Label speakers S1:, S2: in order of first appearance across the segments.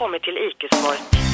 S1: kommit till Ikesvar.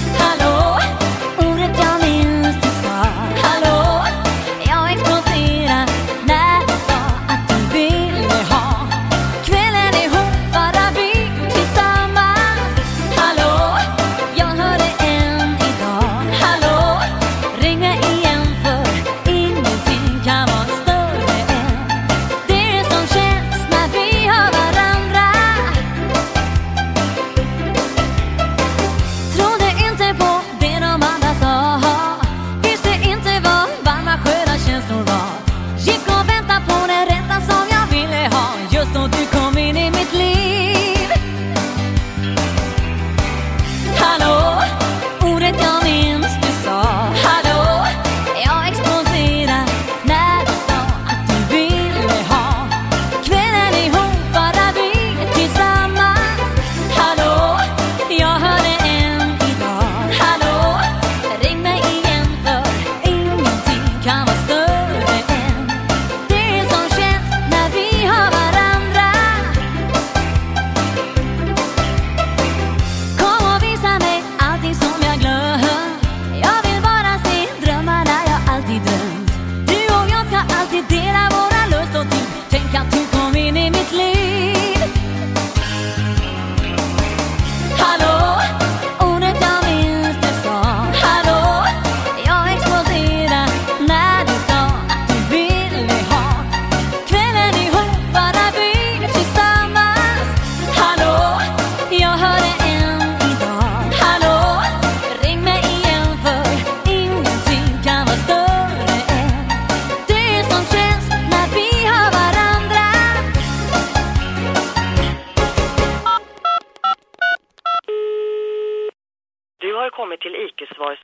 S1: Har kommit till Ikesvar.